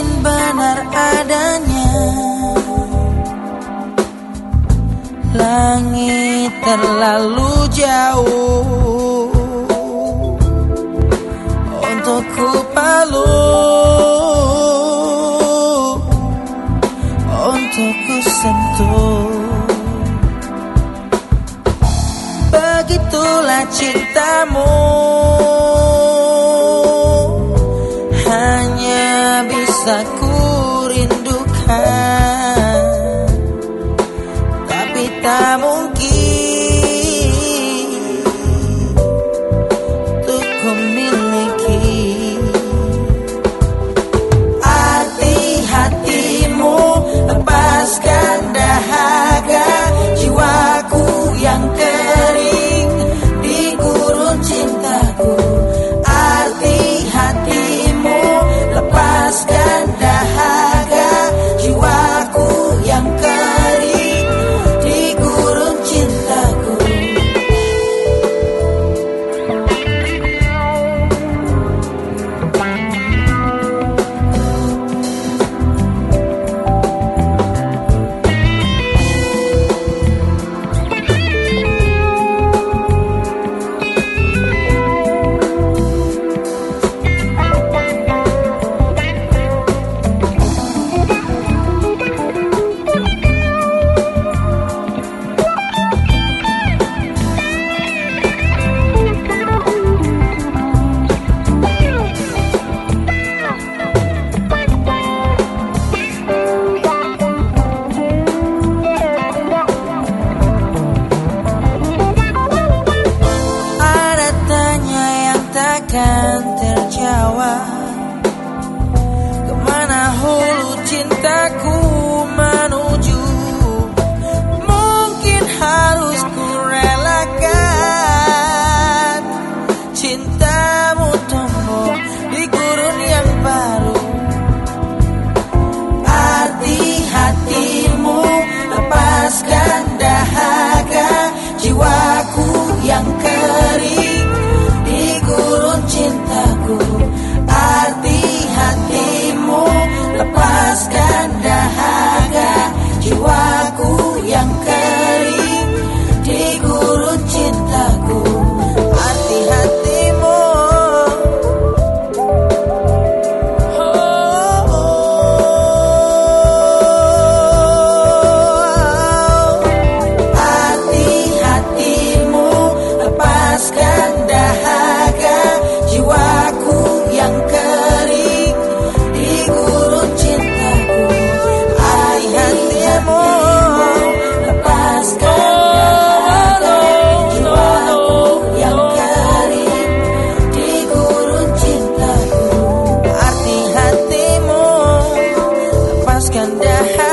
makin benar adanya. Langit terlalu jauh Untuk ku palu Untuk ku sentuh. Begitulah cintamu. cool. yang ke wonder how